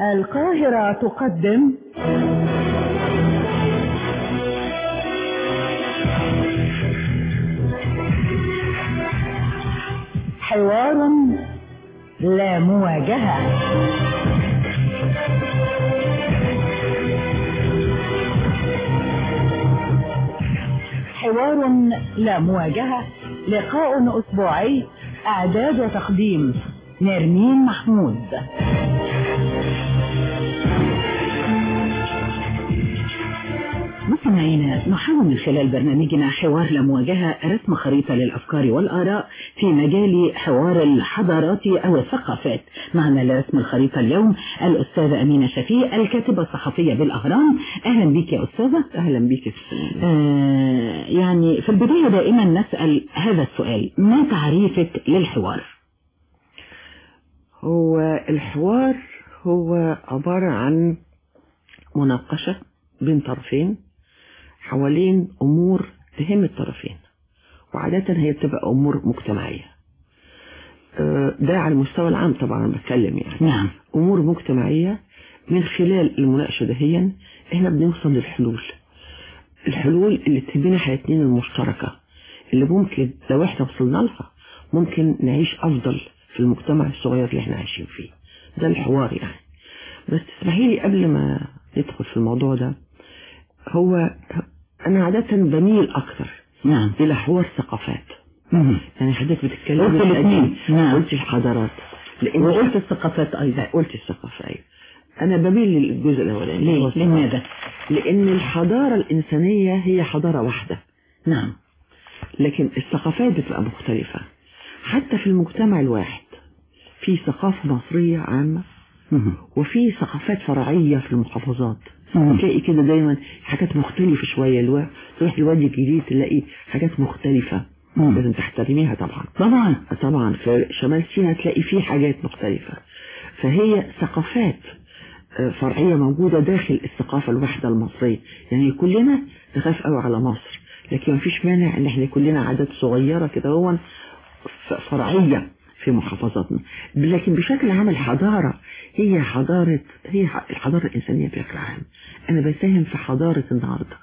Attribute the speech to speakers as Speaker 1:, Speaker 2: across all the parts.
Speaker 1: القاهرة تقدم. حوار لا مواجهة. حوار لا مواجهة. لقاء أسبوعي. إعداد وتقديم. نرمين محمود. مستمعينا نحاول من خلال برنامجنا حوار لمواجهة رسم خريطة للأفكار والآراء في مجال حوار الحضارات أو الثقافات. معنا لرسم الخريطة اليوم الأستاذة أمينة شفيق الكاتبة الصحفية بالأهرام أهلا بك يا أستاذة.
Speaker 2: أهلا بك
Speaker 1: آه يعني في البداية دائما نسأل هذا السؤال. ما تعريفك للحوار؟
Speaker 2: هو الحوار هو عبارة عن مناقشة بين طرفين. حوالين أمور تهم الطرفين وعادة هي بتبقى أمور مجتمعية. ده على المستوى العام طبعا بتكلم يعني.
Speaker 1: نعم.
Speaker 2: أمور مجتمعية من خلال المناقشة دهيا إحنا بنوصل للحلول. الحلول اللي تهمنا حياتنا المشتركة اللي ممكن لو إحنا وصلنا لها ممكن نعيش أفضل في المجتمع الصغير اللي إحنا عايشين فيه. ده الحوار يعني. بس تسمحي لي قبل ما ندخل في الموضوع ده هو أنا عادة بميل أكثر
Speaker 1: نعم.
Speaker 2: إلى حوار ثقافات.
Speaker 1: مم.
Speaker 2: يعني حضرتك بتتكلم
Speaker 1: قلت الاثنين نعم.
Speaker 2: قلت الحضارات.
Speaker 1: وقلت الثقافات أيضا
Speaker 2: قلت الثقافة أيوة. أنا بميل للجزء الأولاني.
Speaker 1: ليه. لماذا؟
Speaker 2: لأن الحضارة الإنسانية هي حضارة واحدة.
Speaker 1: نعم.
Speaker 2: لكن الثقافات بتبقى مختلفة. حتى في المجتمع الواحد في ثقافة مصرية عامة. وفي ثقافات فرعية في المحافظات.
Speaker 1: مم.
Speaker 2: تلاقي كده دايما حاجات مختلفة شوية الوا... تروح الوادي الجديد تلاقي حاجات مختلفة.
Speaker 1: مم.
Speaker 2: لازم تحترميها طبعا.
Speaker 1: طبعا.
Speaker 2: طبعا. في شمال سيناء تلاقي فيه حاجات مختلفة. فهي ثقافات آه، فرعية موجودة داخل الثقافة الواحدة المصرية. يعني كلنا نخاف قوي على مصر لكن ما فيش مانع إن إحنا كلنا عادات صغيرة كده هو فرعية في محافظاتنا. لكن بشكل عام الحضارة هي حضارة هي الحضارة الإنسانية بشكل عام. أنا بساهم في حضارة النهاردة.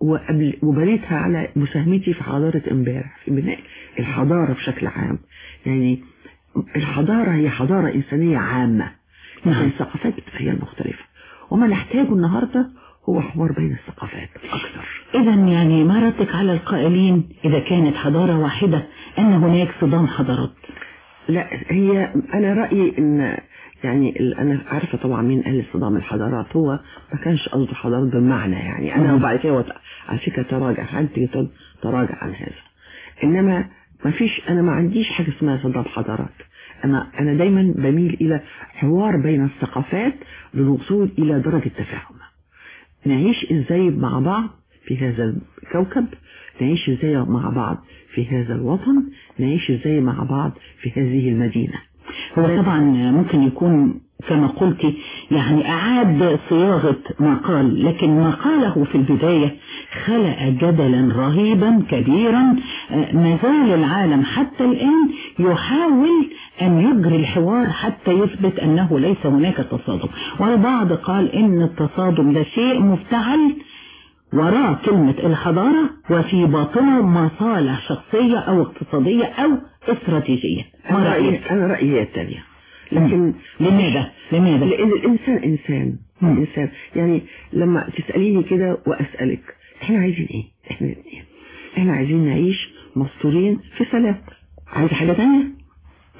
Speaker 2: وقبل وبنيتها على مساهمتي في حضارة امبارح في بناء الحضارة بشكل عام. يعني الحضارة هي حضارة إنسانية عامة.
Speaker 1: نعم.
Speaker 2: لكن الثقافات بتبقى هي المختلفة. وما نحتاجه النهاردة هو حوار بين الثقافات أكثر.
Speaker 1: إذا يعني ما ردك على القائلين إذا كانت حضارة واحدة أن هناك صدام حضارات؟
Speaker 2: لا هي أنا رأيي إن يعني أنا عارفة طبعا مين قال صدام الحضارات. هو ما كانش قصده حضارات بالمعنى يعني. أنا
Speaker 1: مم.
Speaker 2: وبعد كده على فكرة تراجع. تقول تراجع عن هذا؟ إنما ما فيش أنا ما عنديش حاجة اسمها صدام حضارات. أنا أنا دايما بميل إلى حوار بين الثقافات للوصول إلى درجة تفاهم. نعيش إزاي مع بعض في هذا الكوكب؟ نعيش إزاي مع بعض في هذا الوطن؟ نعيش إزاي مع بعض في هذه المدينة؟
Speaker 1: هو طبعا ممكن يكون كما قلت يعني أعاد صياغة ما قال لكن ما قاله في البداية خلق جدلا رهيبا كبيرا. ما زال العالم حتى الآن يحاول أن يجري الحوار حتى يثبت أنه ليس هناك تصادم. والبعض قال إن التصادم ده شيء مفتعل. وراء كلمة الحضارة وفي باطنه مصالح شخصية أو اقتصادية أو استراتيجية ما رأيك؟
Speaker 2: أنا رأيي هي التانية لكن
Speaker 1: لماذا؟ لماذا؟
Speaker 2: لأن الإنسان إنسان
Speaker 1: مم.
Speaker 2: إنسان يعني لما تسأليني كده وأسألك إحنا عايزين إيه؟ إحنا الاثنين إحنا عايزين نعيش مستورين في سلام عايز حاجة تانية؟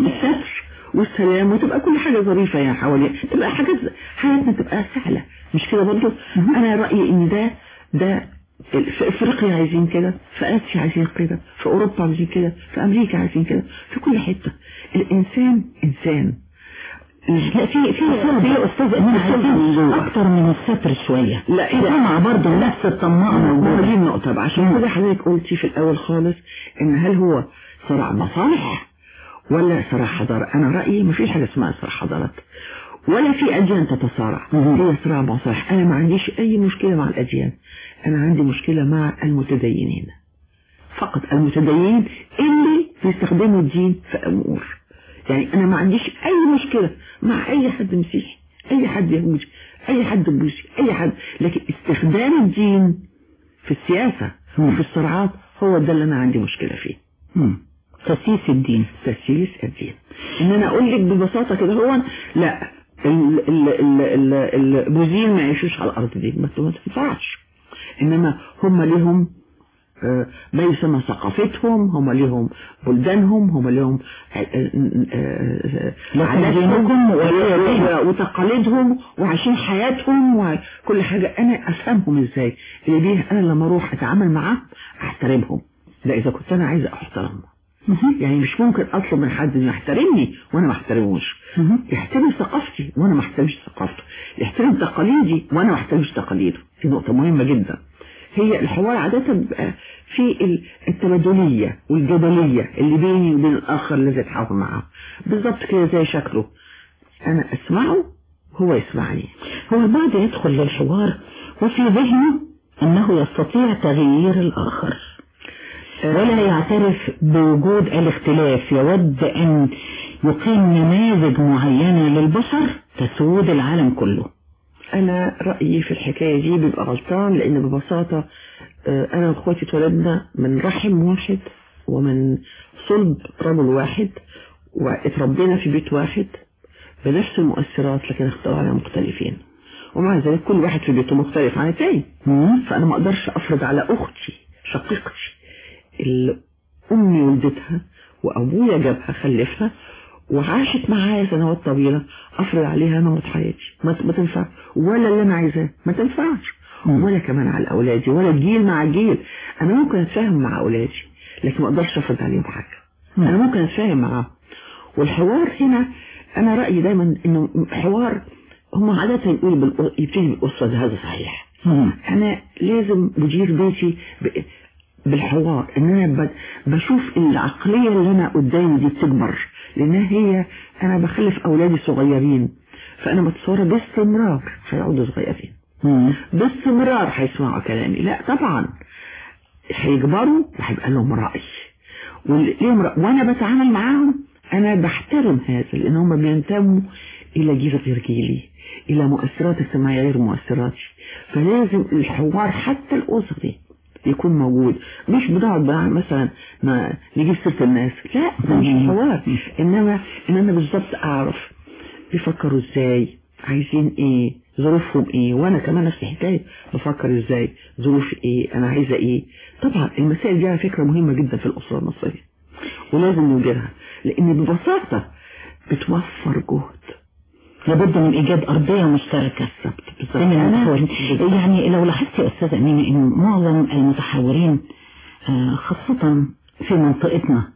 Speaker 2: الستر والسلام وتبقى كل حاجة ظريفة يا حوالي تبقى حاجات حياتنا تبقى سهلة مش كده برضه. أنا رأيي إن ده ده في إفريقيا عايزين كده في آسيا عايزين كده في أوروبا عايزين كده في أمريكا عايزين كده في كل حتة. الإنسان إنسان.
Speaker 1: لا في في في أستاذ امين عايزين أكتر من الستر شوية.
Speaker 2: لا،
Speaker 1: في
Speaker 2: لا.
Speaker 1: طمع برضه نفس الطماع
Speaker 2: ما
Speaker 1: موجوده
Speaker 2: دي النقطة بقى عشان كده حضرتك قلتي في الأول خالص إن هل هو صراع مصالح ولا صراع حضارة؟ أنا رأيي مفيش حاجة اسمها صراع حضارات. ولا في أديان تتصارع. هي صراع مصالح أنا ما عنديش أي مشكلة مع الأديان أنا عندي مشكلة مع المتدينين. فقط المتدينين اللي بيستخدموا الدين في أمور. يعني أنا ما عنديش أي مشكلة مع أي حد مسيحي أي حد يهودي أي حد بوذي أي حد. لكن استخدام الدين في السياسة وفي الصراعات هو ده اللي أنا عندي مشكلة فيه.
Speaker 1: مم. تسييس الدين.
Speaker 2: تسييس الدين. إن أنا أقول لك ببساطة كده هو لا. البوذيين ما يعيشوش على الأرض دي ما ما تنفعش. إنما هم ليهم آه، ما يسمى ثقافتهم هم ليهم بلدانهم هم ليهم آه، آه، آه، عاداتهم وتقاليدهم وعايشين حياتهم وكل حاجة. أنا أفهمهم إزاي؟ اللي بيه أنا لما أروح أتعامل معاه أحترمهم. ده إذا كنت أنا عايزة احترمهم يعني مش ممكن أطلب من حد إنه يحترمني وأنا ما
Speaker 1: أحترموش.
Speaker 2: يحترم ثقافتي وأنا ما أحترمش ثقافته. يحترم تقاليدي وأنا ما أحترمش تقاليده. دي نقطة مهمة جدا. هي الحوار عادة بيبقى في ال- التبادلية والجدلية اللي بيني وبين الآخر الذي أتحاور معه بالظبط كده زي شكله. أنا أسمعه هو يسمعني.
Speaker 1: هو البعض يدخل للحوار وفي ذهنه أنه يستطيع تغيير الآخر. ولا يعترف بوجود الاختلاف. يود أن يقيم نماذج معينة للبشر تسود العالم كله.
Speaker 2: أنا رأيي في الحكاية دي بيبقى غلطان لأن ببساطة آه، أنا وأخواتي اتولدنا من رحم واحد ومن صلب رجل واحد واتربينا في بيت واحد بنفس المؤثرات لكن اخترعنا مختلفين. ومع ذلك كل واحد في بيته مختلف عن التاني. فأنا ما أقدرش أفرض على أختي شقيقتي أمي ولدتها وأبويا جابها خلفها وعاشت معايا سنوات طويلة أفرض عليها نمط حياتي ما تنفع ولا اللي أنا عايزاه ما تنفعش. ولا كمان على أولادي ولا جيل مع جيل أنا ممكن أتفاهم مع أولادي لكن ما أقدرش أفرض عليهم حاجة. أنا ممكن أتفاهم معاهم والحوار هنا أنا رأيي دايما إنه حوار هم عادة يقولوا بالأ- يبتدي بالأسرة ده هذا صحيح. أنا لازم بدير بيتي ب- بالحوار إن أنا بشوف العقلية اللي أنا قدامي دي بتكبر لانها هي أنا بخلف أولادي صغيرين فأنا بتصور باستمرار هيقعدوا صغيرين. باستمرار هيسمعوا كلامي. لا طبعا. هيكبروا وهيبقى لهم رأي. وليهم رأي. وأنا بتعامل معاهم أنا بحترم هذا لأن هم بينتموا إلى جيل غير جيلي إلى مؤثرات اجتماعية غير مؤثراتي. فلازم الحوار حتى الأسري يكون موجود. مش بنقعد بقى مثلا ما نجيب سيرة الناس. لا ده مش حوار. إنما إن أنا بالظبط أعرف بيفكروا إزاي عايزين إيه ظروفهم إيه وأنا كمان نفس الحكاية. بفكر إزاي ظروفي إيه أنا عايزة إيه. طبعا المسائل دي على فكرة مهمة جدا في الأسرة المصرية ولازم نوجدها لأن ببساطة بتوفر جهد.
Speaker 1: لابد من إيجاد أرضية مشتركة.
Speaker 2: بالظبط.
Speaker 1: يعني لو لاحظت يا أستاذ أمينة إن معظم المتحاورين آه، خاصة في منطقتنا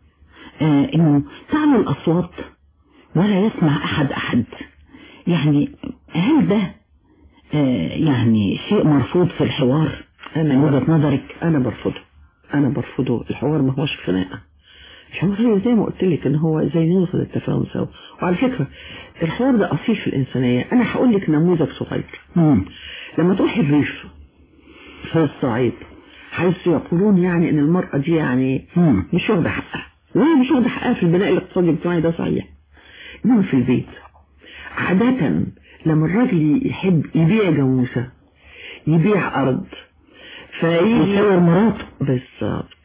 Speaker 1: آه، إنه تعلو الأصوات ولا يسمع أحد أحد. يعني هل ده آه، يعني شيء مرفوض في الحوار؟ من وجهة نظرك؟
Speaker 2: أنا برفضه. أنا برفضه. الحوار ما هوش خناقة. هي زي ما قلت لك ان هو زي نوصل للتفاهم سوا. وعلى فكرة الحوار ده أصيل في الإنسانية. أنا هقول لك نموذج صغير. لما تروح الريف في الصعيد حيث يقولون يعني إن المرأة دي يعني
Speaker 1: مم.
Speaker 2: مش واخدة حقها. وهي مش واخدة حقها في البناء الاقتصادي الاجتماعي ده صحيح. إنما في البيت عادة لما الراجل يحب يبيع جاموسة يبيع أرض فيجي
Speaker 1: يصور مراته.
Speaker 2: بالظبط.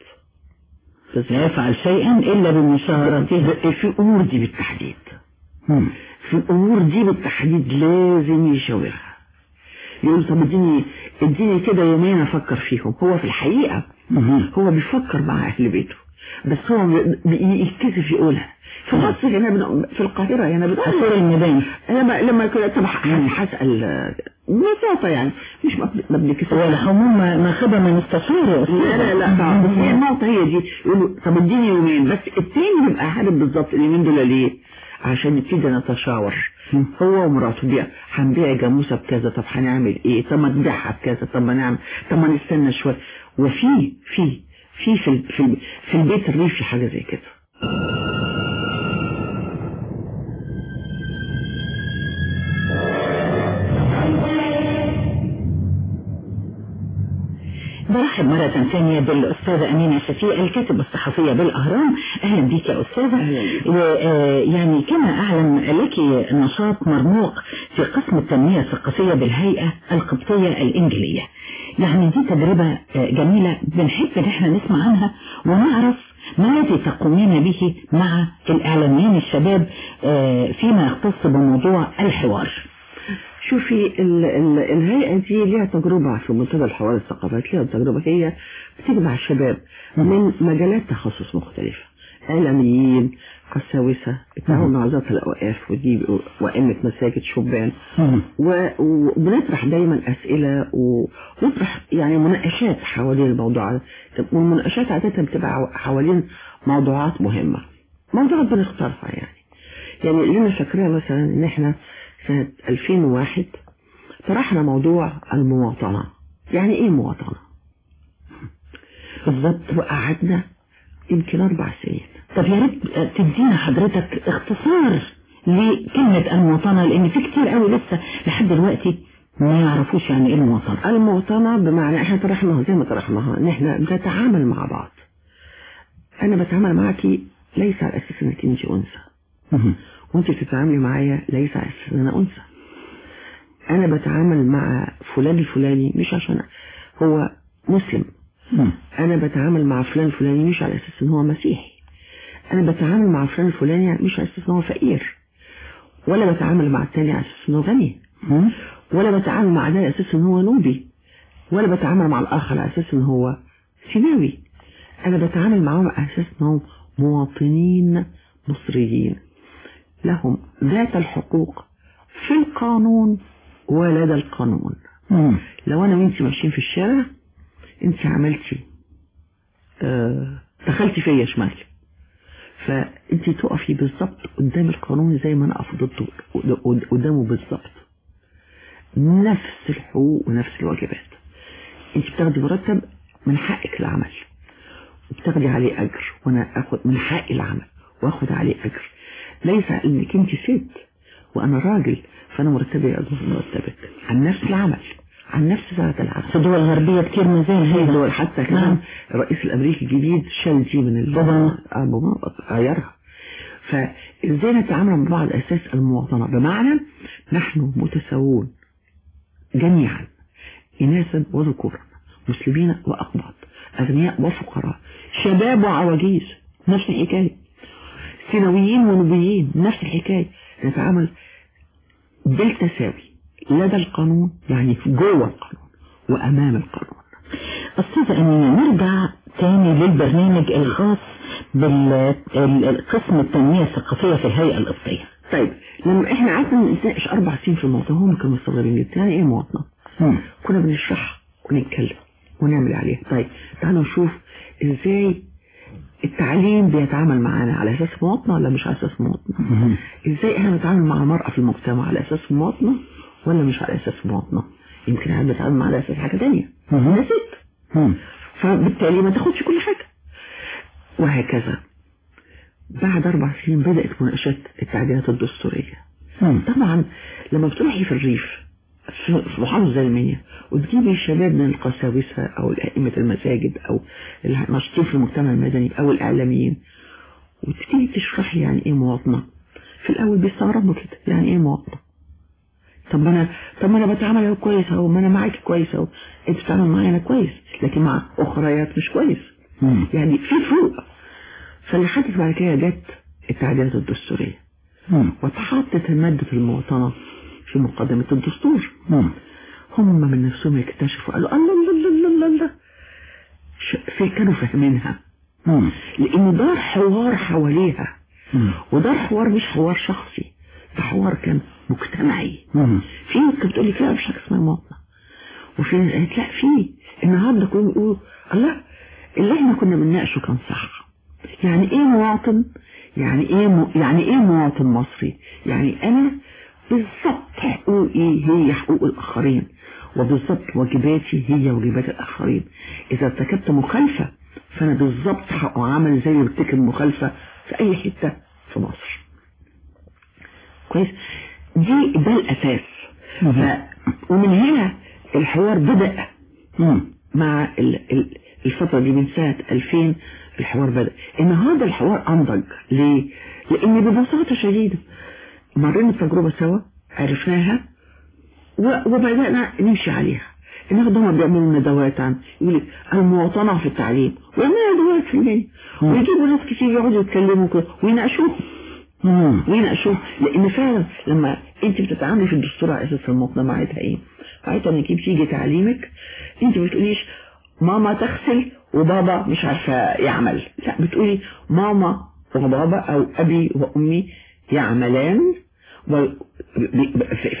Speaker 1: لا
Speaker 2: بالظبط
Speaker 1: يفعل شيئا إلا بمشاورتها
Speaker 2: في الأمور دي بالتحديد
Speaker 1: مم.
Speaker 2: في الأمور دي بالتحديد لازم يشاورها. يقول طب اديني اديني كده يومين أفكر فيهم. هو في الحقيقة
Speaker 1: مم.
Speaker 2: هو بيفكر مع أهل بيته. بس هو يتكسف يقولها في مصر هنا في القاهرة هنا
Speaker 1: حصول الميدان
Speaker 2: لما لما كده طب هسال آه، ببساطة يعني مش ما بن- ما
Speaker 1: والحموم ماخذة من أستاذ.
Speaker 2: لا لا لا طبعا بس هي النقطة هي دي يقولوا طب اديني يومين بس التاني بيبقى عارف بالظبط اليومين دول ليه؟ عشان نبتدي نتشاور. هو ومراته بيع هنبيع جاموسة بكذا طب هنعمل إيه؟ طب ما تبيعها بكذا طب ما نعمل طب ما نستنى شوية. وفي في في في في البيت الريفي حاجة زي كده.
Speaker 1: براح ارحب مرة ثانية بالأستاذة أمينة شفيق الكاتبة الصحفية بالأهرام. أهلا بك يا أستاذة. ويعني كما أعلم لك نشاط مرموق في قسم التنمية الثقافية بالهيئة القبطية الانجلية يعني دي تجربة جميلة بنحب إن إحنا نسمع عنها ونعرف ما الذي تقومين به مع الإعلاميين الشباب فيما يختص بموضوع الحوار.
Speaker 2: شوفي ال ال الهيئة دي ليها تجربة في منتدى الحوار الثقافات ليها تجربة هي بتجمع الشباب من مجالات تخصص مختلفة إعلاميين قساوسة مع وزارة الأوقاف ودي وأئمة مساجد شبان. وبنطرح دايما أسئلة ونطرح يعني مناقشات حوالين الموضوعات والمناقشات عادة بتبقى حوالين موضوعات مهمة. موضوعات بنختارها يعني. يعني اللي أنا فاكراه مثلا إن إحنا سنة 2001 طرحنا موضوع المواطنة. يعني إيه مواطنة؟ بالضبط وقعدنا يمكن أربع سنين.
Speaker 1: طب يا ريت تدينا حضرتك اختصار لكلمة المواطنة لأن في كتير قوي لسه لحد دلوقتي ما يعرفوش يعني إيه المواطنة.
Speaker 2: المواطنة بمعنى إحنا طرحناها زي ما طرحناها إن إحنا بنتعامل مع بعض. أنا بتعامل معاكي ليس على أساس إنك انت أنثى. وانت بتتعاملي معايا ليس على أساس إن أنا أنثى. أنا بتعامل مع فلان الفلاني مش عشان هو مسلم. أنا بتعامل مع فلان الفلاني مش على أساس إن هو مسيحي. أنا بتعامل مع فلان الفلاني مش على أساس إن هو فقير. ولا بتعامل مع التاني على أساس إن هو غني. ولا بتعامل مع ده على أساس إن هو نوبي. ولا بتعامل مع الآخر على أساس إن هو سيناوي. أنا بتعامل معاهم على أساس انهم مواطنين مصريين. لهم ذات الحقوق في القانون ولدى القانون.
Speaker 1: مم.
Speaker 2: لو أنا وانت ماشيين في الشارع انت عملتي آه دخلتي فيا شمال. فانت تقفي بالظبط قدام القانون زي ما أنا اقف ضده قدامه بالظبط. نفس الحقوق ونفس الواجبات. انت بتاخدي مرتب من حقك العمل وبتاخدي عليه أجر وأنا آخد من حقي العمل وآخد عليه أجر. ليس إنك انت ست وأنا راجل فأنا مرتبي اضمن مرتبك. عن نفس العمل. عن نفس ساعة العمل
Speaker 1: في الدول الغربية كتير ما زال
Speaker 2: في دول حتى كمان
Speaker 1: نعم.
Speaker 2: الرئيس الأمريكي الجديد شال دي من
Speaker 1: طبعا.
Speaker 2: غيرها فازاي نتعامل مع بعض أساس المواطنة. بمعنى نحن متساوون جميعا. اناثا وذكورا. مسلمين وأقباط. أغنياء وفقراء. شباب وعواجيز. نفس الحكاية. ثانويين ونبيين. نفس الحكاية. نتعامل بالتساوي. لدى القانون يعني جوه القانون وأمام القانون.
Speaker 1: أستاذ أمينة نرجع تاني للبرنامج الخاص بالقسم التنمية الثقافية في الهيئة القبطية
Speaker 2: طيب لما إحنا قعدنا نتناقش أربع سنين في الموضوع هم كانوا مستغربين. يعني إيه مواطنة؟
Speaker 1: مم.
Speaker 2: كنا بنشرحها ونتكلم ونعمل عليها. طيب تعالوا نشوف إزاي التعليم بيتعامل معانا. على أساس مواطنة ولا مش على أساس
Speaker 1: مواطنة.
Speaker 2: إزاي إحنا بنتعامل مع المرأة في المجتمع؟ على أساس مواطنة ولا مش على أساس مواطنة. يمكن إحنا بنتعامل معاها على أساس تانية.
Speaker 1: مم.
Speaker 2: ده ست. فبالتالي ما تاخدش كل حاجة. وهكذا. بعد أربع سنين بدأت مناقشات التعديلات الدستورية.
Speaker 1: مم.
Speaker 2: طبعا لما بتروحي في الريف في محافظة زي المنيا وتجيبي الشباب من القساوسة أو أئمة المساجد أو الناشطين في المجتمع المدني أو الإعلاميين وتبتدي تشرحي يعني إيه مواطنة. في الأول بيستغربوا كده يعني إيه مواطنة؟ طب ما أنا طب ما أنا بتعامل كويس أهو ما أنا معاك كويس أهو أنت بتتعامل معايا أنا كويس لكن مع أخريات مش كويس
Speaker 1: مم.
Speaker 2: يعني في فروق فاللي حدث بعد كده جت التعديلات الدستورية
Speaker 1: مم.
Speaker 2: واتحطت مادة المواطنة في مقدمة الدستور
Speaker 1: مم.
Speaker 2: هم من نفسهم يكتشفوا قالوا الله الله الله الله الله, في كانوا فاهمينها. لأن دار حوار حواليها. ودار حوار مش حوار شخصي ده حوار كان مجتمعي. في ناس كانت بتقول لي لا مفيش حاجة اسمها مواطنة وفي ناس قالت لا في النهارده كانوا بيقولوا الله اللي إحنا كنا بنناقشه كان صح. يعني إيه مواطن؟ يعني إيه م... يعني إيه مواطن مصري؟ يعني أنا بالظبط حقوقي هي حقوق الآخرين وبالظبط واجباتي هي واجبات الآخرين. إذا ارتكبت مخالفة فأنا بالظبط هعمل زي ارتكب مخالفة في أي حتة في مصر. كويس؟ دي ده الأساس. ف... ومن هنا الحوار بدأ. مع ال- ال- الفترة دي من سنة 2000 الحوار بدأ. إن هذا الحوار أنضج. ليه؟ لأن ببساطة شديدة. مرينا التجربة سوا عرفناها وبدأنا نمشي عليها. النهارده هم بيعملوا ندوات عن يقول لك المواطنة في التعليم. ويعملوا ندوات في
Speaker 1: مم.
Speaker 2: ويجيبوا ناس كتير يقعدوا يتكلموا كده ويناقشوهم. ويناقشوهم. لأن فعلا لما انت بتتعاملي في الدستور على أساس المطلب معناتها إيه؟ معناتها إنك بتيجي تعليمك انت ما بتقوليش ماما تغسل وبابا مش عارفة يعمل. لا بتقولي ماما وبابا أو أبي وأمي يعملان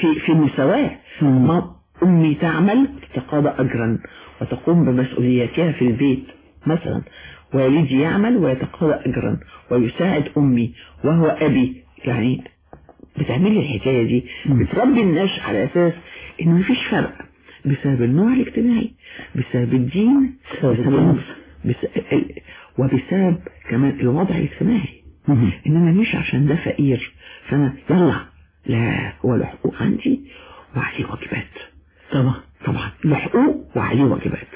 Speaker 2: في في مساواه أمي تعمل تتقاضى اجرا وتقوم بمسؤولياتها في البيت مثلا. والدي يعمل ويتقاضى اجرا ويساعد أمي وهو أبي يعني بتعملي الحكاية دي. بتربي الناس على أساس إنه مفيش فرق بسبب النوع الاجتماعي بسبب الدين
Speaker 1: بسبب.
Speaker 2: بس وبسبب كمان الوضع الاجتماعي
Speaker 1: مم.
Speaker 2: انما مش عشان ده فقير فأنا يلا لا هو له حقوق عندي وعليه واجبات
Speaker 1: طبعا
Speaker 2: طبعا له حقوق وعليه واجبات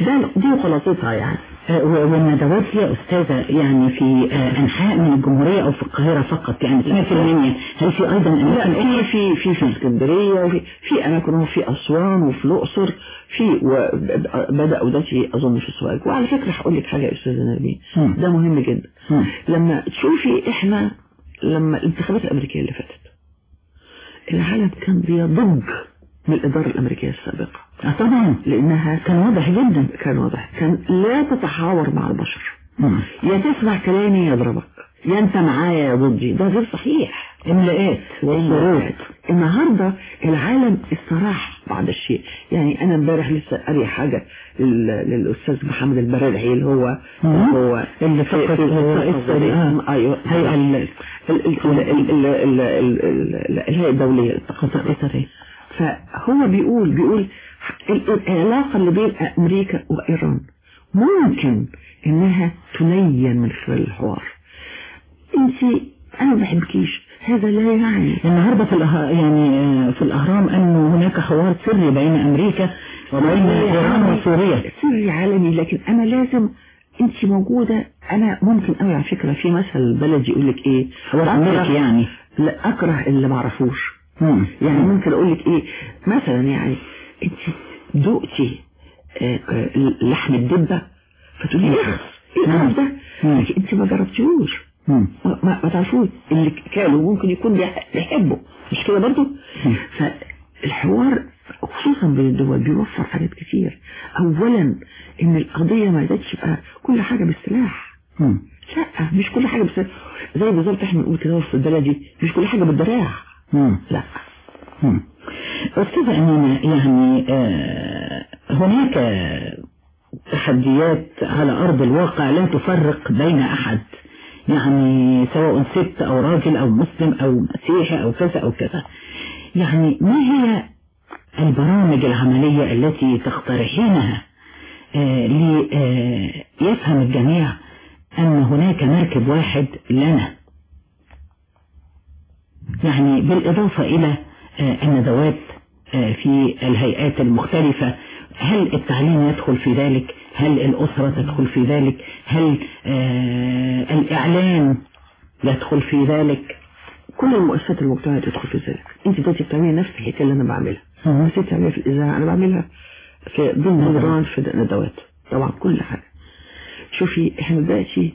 Speaker 2: ده دي خلاصتها يعني
Speaker 1: آه، والندوات يا أستاذة يعني في آه، أنحاء من الجمهورية أو في القاهرة فقط يعني سمعت المنيا هل في أيضا
Speaker 2: لا
Speaker 1: أماكن
Speaker 2: في في في في اسكندرية وفي في أماكن وفي في أسوان وفي الأقصر في وبداوا ده في أظن في السواق وعلى فكرة هقول لك حاجة يا أستاذة نرمين
Speaker 1: مم.
Speaker 2: ده مهم جدا.
Speaker 1: مم.
Speaker 2: لما تشوفي إحنا لما الانتخابات الأمريكية اللي فاتت العالم كان بيضج. من الاداره الامريكيه السابقه
Speaker 1: آه، طبعا
Speaker 2: لانها
Speaker 1: كان واضح جدا
Speaker 2: كان واضح كان لا تتحاور مع البشر. يا تسمع كلامي يضربك يا انت معايا يا ضدي ده غير صحيح
Speaker 1: إملاءات والصروف
Speaker 2: النهارده العالم استراح بعض الشيء يعني أنا امبارح لسه قاري حاجة لل- للاستاذ محمد البرادعي اللي هو. هو
Speaker 1: اللي
Speaker 2: آه. أيوه
Speaker 1: هيئة ال-
Speaker 2: ال- ال- فهو بيقول بيقول ال- العلاقة اللي بين أمريكا وإيران ممكن إنها تلين من خلال الحوار. أنت أنا ما بحبكيش. هذا لا يعني.
Speaker 1: النهارده في الأه... يعني آه، في الأهرام أنه هناك حوار سري بين أمريكا وبين إيران وسوريا.
Speaker 2: سري عالمي لكن أنا لازم أنت موجودة. أنا ممكن أوي على فكرة في مثل بلدي يقول لك إيه؟
Speaker 1: حوار أمريكي يعني.
Speaker 2: لا أكره اللي معرفوش
Speaker 1: مم.
Speaker 2: يعني ممكن أقول لك إيه؟ مثلا يعني أنت دقتي آه، آه، لحم الدبة فتقولي إيه ده؟ أنت ما جربتيهوش. ما, ما تعرفوش اللي كانوا ممكن يكون بيح- بيحبه. مش كده برضه. فالحوار خصوصا بين الدول بيوفر حاجات كتير. اولا إن القضية ما زادش بقى كل حاجة بالسلاح. لا مش كل حاجة بالسلاح. زي بالظبط إحنا بنقول كده في البلدي مش كل حاجة بالدراع.
Speaker 1: مم.
Speaker 2: لا
Speaker 1: مم. أستاذة أمينة يعني آه، هناك تحديات على أرض الواقع لا تفرق بين أحد يعني سواء ست أو راجل أو مسلم أو مسيحي أو كذا أو كذا يعني ما هي البرامج العملية التي تقترحينها آه، ليفهم الجميع أن هناك مركب واحد لنا يعني بالإضافة إلى آه، الندوات آه، في الهيئات المختلفة. هل التعليم يدخل في ذلك؟ هل الأسرة تدخل في ذلك؟ هل آه، الإعلام يدخل في ذلك؟
Speaker 2: كل المؤسسات المجتمعية تدخل في ذلك. انت دلوقتي بتعملي نفس الحكاية اللي أنا بعملها. بس انت بتعمليها في الإذاعة أنا بعملها في ضمن نظام في ندوات طبعا كل حاجة. شوفي إحنا دلوقتي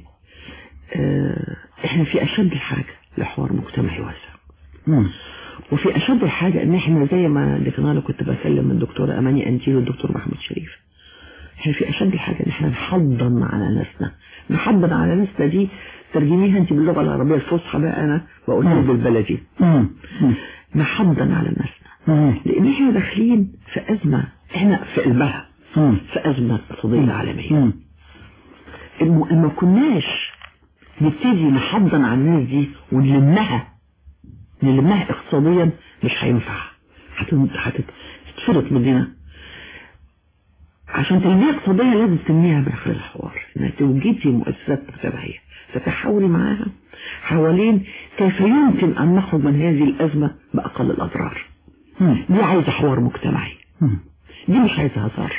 Speaker 2: آه إحنا في أشد الحاجة لحوار مجتمعي واسع
Speaker 1: نعم.
Speaker 2: وفي أشد الحاجة إن إحنا زي ما ذكرنا لك كنت بسلم من الدكتور أماني أنتيل والدكتور محمود شريف. إحنا في أشد الحاجة إن إحنا نحضن على نفسنا. نحضن على نفسنا دي ترجميها أنت باللغة العربية الفصحى بقى أنا بقولها
Speaker 1: نعم.
Speaker 2: بالبلدي.
Speaker 1: نعم. نعم.
Speaker 2: نحضن على
Speaker 1: نفسنا.
Speaker 2: لأن إحنا داخلين في أزمة إحنا في قلبها في أزمة اقتصادية
Speaker 1: عالمية.
Speaker 2: إنه ما كناش نبتدي نحضن على الناس دي ونلمها. نلمها اقتصاديا مش هينفع هتتفرط مننا عشان تلميها اقتصاديا لازم تلميها من خلال الحوار إنك توجدي مؤسسات مجتمعيه تتحاوري معاها حوالين كيف يمكن أن نخرج من هذه الأزمة بأقل
Speaker 1: الأضرار.
Speaker 2: دي عايزة حوار مجتمعي. دي مش عايزة هزار.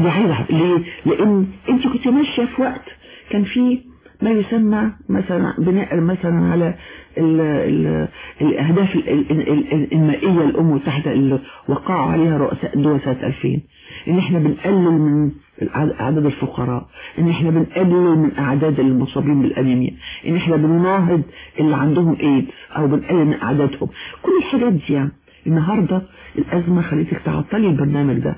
Speaker 2: دي عايزة ليه؟ لأن أنت كنت ماشية في وقت كان فيه ما يسمى مثلا بناء مثلا على ال ال الأهداف ال- ال- ال- ال- المائية الأم المتحدة اللي وقعوا عليها رؤساء الدول سنة 2000 إن إحنا بنقلل من أعداد الفقراء. إن إحنا بنقلل من أعداد المصابين بالأنيميا. إن إحنا بنناهض اللي عندهم إيدز أو بنقلل من أعدادهم. كل الحاجات دي يعني. النهاردة الأزمة خليتك تعطلي البرنامج ده.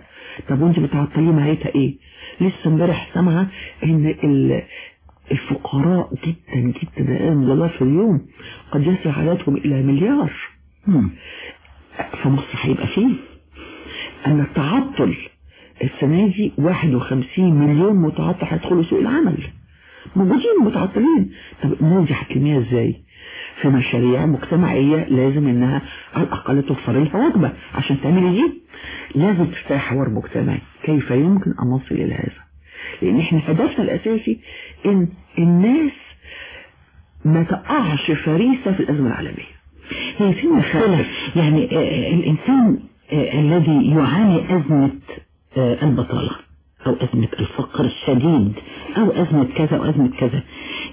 Speaker 2: طب وأنت بتعطليه نهايتها إيه؟ لسه امبارح سامعة إن الفقراء جدا جدا الآن دولار في اليوم قد يصل عددهم إلى مليار.
Speaker 1: مم.
Speaker 2: في مصر هيبقى فيه أن التعطل السنة دي 51 مليون متعطل هيدخلوا سوق العمل. موجودين متعطلين. طب دي هتلميها إزاي؟ في مشاريع مجتمعية لازم إنها على الأقل توفر لها وجبة عشان تعملي دي لازم تفتح حوار مجتمعي. كيف يمكن أن نصل إلى هذا؟ لأن إحنا هدفنا الأساسي إن الناس ما تقعش فريسة في الأزمة العالمية.
Speaker 1: هي في مشكلة يعني آه، الإنسان آه، الذي يعاني أزمة آه، البطالة أو أزمة الفقر الشديد أو أزمة كذا أو أزمة كذا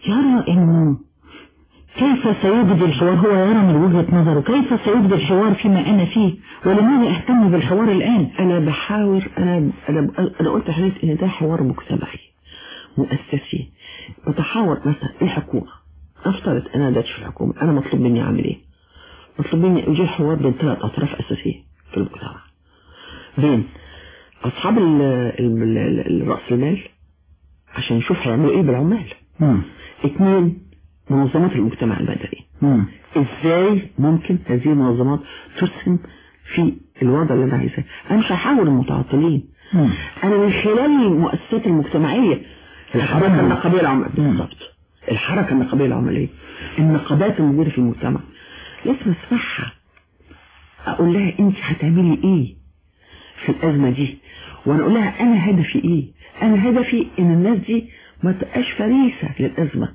Speaker 1: يرى أنه كيف سيوجد الحوار هو يرى من وجهة نظره كيف سيوجد الحوار فيما أنا فيه ولماذا أهتم بالحوار الآن؟
Speaker 2: أنا بحاول أنا أنا أنا قلت لحضرتك إن ده حوار مجتمعي مؤسسي. بتحاور مثلا الحكومة. افترض أنا دلوقتي في الحكومة أنا مطلوب مني أعمل إيه؟ مطلوب مني أجيب حوار بين ثلاث أطراف أساسية في المجتمع. بين أصحاب ال- ال- ال- رأس المال عشان يشوف هيعملوا إيه بالعمال.
Speaker 1: مم.
Speaker 2: اثنين منظمات المجتمع المدني. إزاي ممكن هذه المنظمات تسهم في الوضع اللي أنا عايزاه أنا مش هحاول المتعطلين
Speaker 1: مم.
Speaker 2: أنا من خلال المؤسسات المجتمعية الحركة النقابية العمالية بالضبط. الحركة النقابية العمالية النقابات الموجودة في المجتمع. لازم أسمعها. أقول لها أنت هتعملي إيه في الأزمة دي؟ وأنا أقول لها أنا هدفي إيه؟ أنا هدفي إن الناس دي ما تبقاش فريسة للأزمة.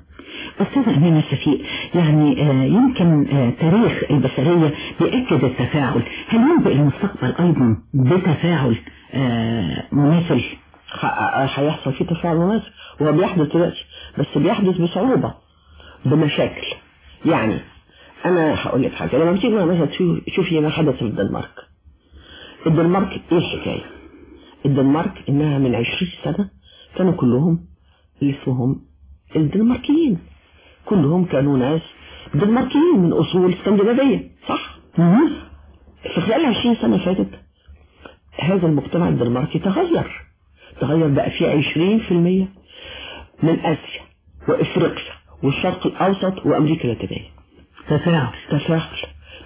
Speaker 1: أستاذ أمينة شفيق يعني آه، يمكن آه، تاريخ البشرية بيأكد التفاعل. هل ينبئ المستقبل أيضا بتفاعل آه، مماثل
Speaker 2: ح- هيحصل فيه تفاعل مناسب؟ وهو بيحدث دلوقتي بس بيحدث بصعوبة بمشاكل. يعني أنا هقول لك حاجة لما بتيجي مثلا تشوف- شوفي ما حدث في الدنمارك. الدنمارك إيه الحكاية؟ الدنمارك إنها من عشرين سنة كانوا كلهم اسمهم الدنماركيين. كلهم كانوا ناس دنماركيين من أصول اسكندنافية صح. في خلال 20 سنة فاتت هذا المجتمع الدنماركي تغير. تغير بقى فيه 20% من آسيا وإفريقيا والشرق الأوسط وأمريكا اللاتينية
Speaker 1: تفاعل.
Speaker 2: تفاعل.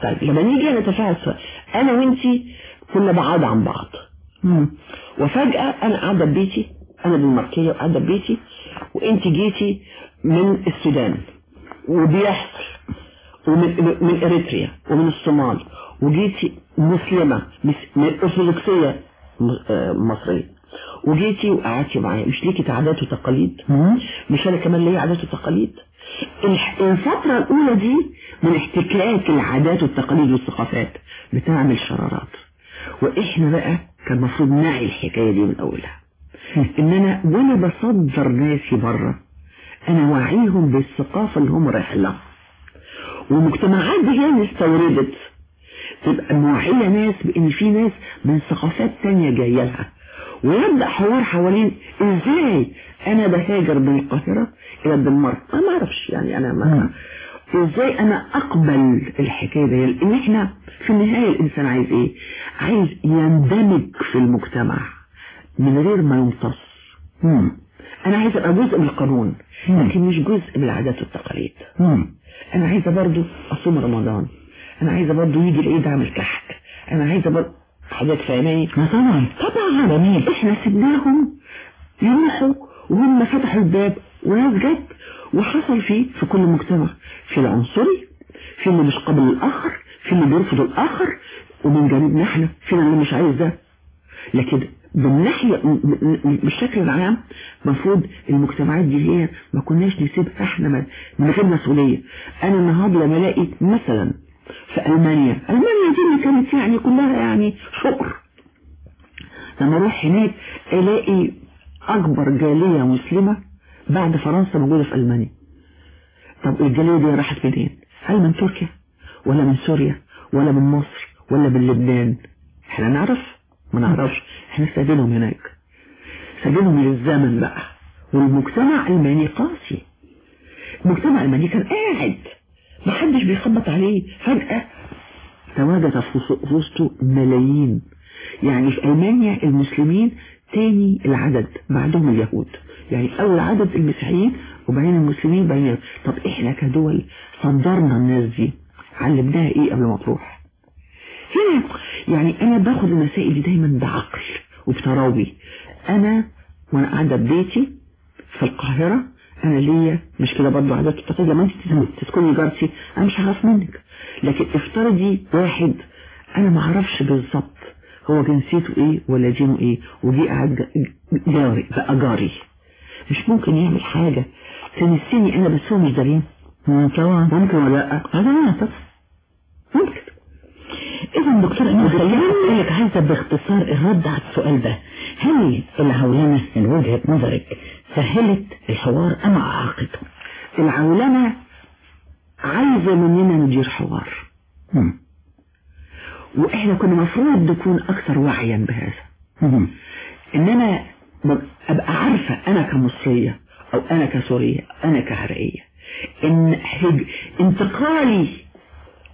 Speaker 2: طيب لما نيجي نتفاعل أنا وأنتي كنا بعاد عن بعض.
Speaker 1: مم.
Speaker 2: وفجأة أنا قاعدة ببيتي أنا دنماركية وقاعدة ببيتي وأنت جيتي من السودان وبيحصل ومن من إريتريا ومن الصومال وجيتي مسلمة مس- من أرثوذكسية آه، مصرية. وجيتي وقعدتي معايا. مش ليكي عادات وتقاليد. مش أنا كمان ليا عادات وتقاليد؟ الفترة الأولى دي من احتكاك العادات والتقاليد والثقافات. بتعمل شرارات. وإحنا بقى كان المفروض نعي الحكاية دي من أولها. إن أنا وأنا بصدر ناسي بره أنا واعيهم بالثقافة اللي هم رايحين لها. والمجتمعات دي هي استوردت. تبقى موعية ناس بإن في ناس من ثقافات تانية جاية لها. ويبدأ حوار حوالين إزاي أنا بهاجر من القاهرة إلى الدنمارك أنا ما أعرفش يعني أنا ما إزاي أنا أقبل الحكاية دي لأن إحنا في النهاية الإنسان عايز إيه؟ عايز يندمج في المجتمع من غير ما يمتص. أنا عايز أبقى جزء من القانون. لكن مش جزء من العادات والتقاليد. أنا عايزه برضو أصوم رمضان أنا عايزه برضو يجي العيد اعمل كحك أنا عايزه برضو حضرتك فاهماني
Speaker 1: ما طبعا.
Speaker 2: طبعا جميل. إحنا سيبناهم يروحوا وهم فتحوا الباب وناس جت وحصل فيه في كل مجتمع. في العنصري في اللي مش قابل الآخر في اللي بيرفض الآخر. ومن جانبنا إحنا فينا اللي مش عايز ده. لكن بالناحية بالشكل العام المفروض المجتمعات دي هي ما كناش نسيبها إحنا من غير مسؤولية. أنا النهارده لما ألاقي مثلا في ألمانيا. ألمانيا دي اللي كانت يعني كلها يعني فقر لما أروح هناك ألاقي أكبر جالية مسلمة بعد فرنسا موجودة في ألمانيا. طب الجالية دي راحت منين؟ هل من تركيا ولا من سوريا ولا من مصر ولا من لبنان؟ إحنا نعرف؟ ما نعرفش. إحنا سايبينهم هناك. سايبينهم للزمن بقى. والمجتمع ألماني قاسي. المجتمع الماني كان قاعد. محدش بيخبط عليه فجأة. تواجد في وسطه ملايين. يعني في ألمانيا المسلمين تاني العدد بعدهم اليهود. يعني أول عدد المسيحيين وبعدين المسلمين بعدين طب إحنا كدول صدرنا الناس دي علمناها إيه قبل ما تروح؟ هنا يعني أنا باخد المسائل دي دايما بعقل وبتراوي. أنا وأنا قاعدة ببيتي في القاهرة أنا ليا مش كده برضه عادات التقليد لما أنت تسكني جارتي. أنا مش هعرف منك. لكن افترضي واحد أنا ما أعرفش بالظبط هو جنسيته إيه ولا دينه إيه وجي قاعد جاري بقى جاري. مش ممكن يعمل حاجة تنسيني أنا بس هو مش دارين.
Speaker 1: طبعا
Speaker 2: ممكن ولا لأ؟
Speaker 1: هذا طبعا
Speaker 2: ممكن.
Speaker 1: إذا دكتور أنا خليني عايزة باختصار الرد على السؤال ده. هل العولمة من وجهة نظرك سهلت الحوار أم أعاقته؟
Speaker 2: العولمة عايزة مننا ندير حوار
Speaker 1: مم.
Speaker 2: وإحنا كنا مفروض نكون أكثر وعيا بهذا
Speaker 1: مم.
Speaker 2: إنما أبقى عارفة أنا كمصرية أو أنا كسورية أنا كعراقية إن حج... انتقالي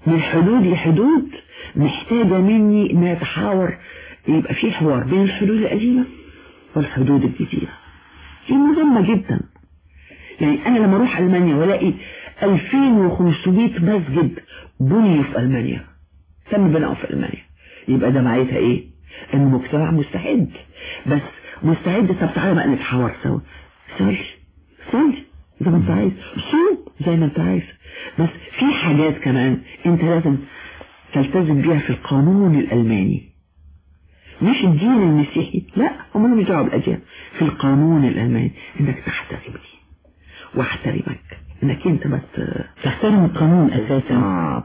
Speaker 2: من حدود لحدود محتاجة مني إن أتحاور يبقى في حوار بين الحدود القديمة والحدود الجديدة دي مهمة جدا. يعني أنا لما أروح ألمانيا ولاقي 2500 مسجد بنيوا في ألمانيا تم بناؤه في ألمانيا. يبقى ده معناتها إيه؟ إن المجتمع مستعد. بس مستعد طب تعالى بقى نتحاور سوا. صلي صلي زي ما أنت عايز. صوم زي ما أنت عايز. بس في حاجات كمان أنت لازم تلتزم بيها في القانون الألماني. مش الدين المسيحي لا هم مش دعوه بالأديان في القانون الألماني إنك تحترمني. واحترمك. إنك أنت ما
Speaker 1: تحترم القانون أساسا.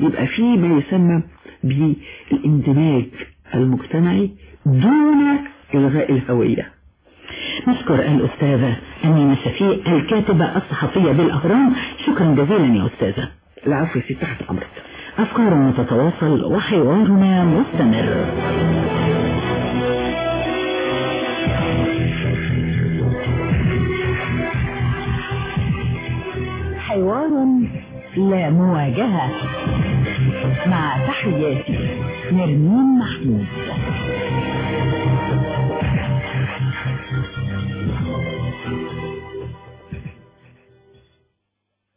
Speaker 2: يبقى في ما يسمى بالاندماج المجتمعي دون إلغاء الهوية.
Speaker 1: نشكر الأستاذة أمينة شفيق الكاتبة الصحفية بالأهرام. شكرا جزيلا يا أستاذة.
Speaker 2: العفو ستي تحت أمرك.
Speaker 1: أفكارنا تتواصل وحوارنا مستمر. حوار لا مواجهة مع تحياتي نرمين محمود.